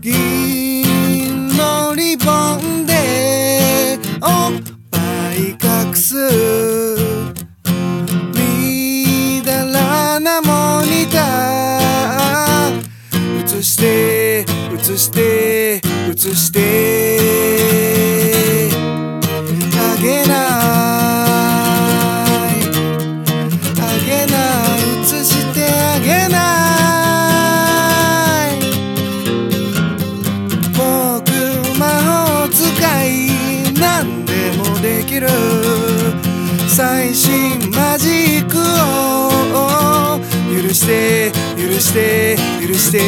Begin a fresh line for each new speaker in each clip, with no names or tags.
銀のリボンでおっぱい隠す。みだらなモニター。映して映して映して。る。最新マジックを許して許して許して。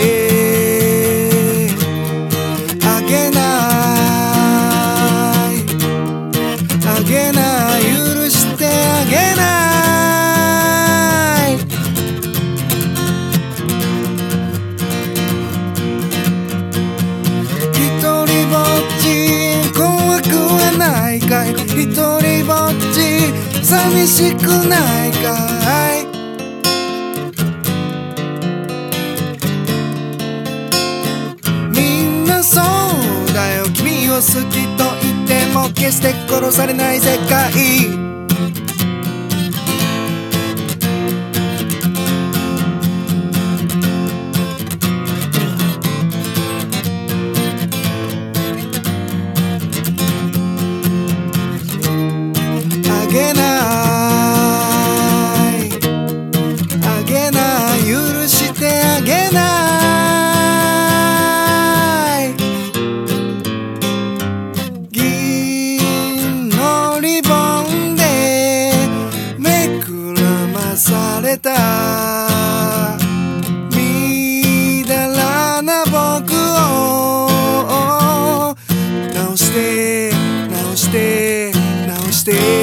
あげない。あげない。ないかい？一人ぼっち寂しくないかい？みんなそうだよ。君を好きと言っても決して殺されない世界。げない。あげない。許してあげない。銀のリボンでめくらまされた。直して直して直して。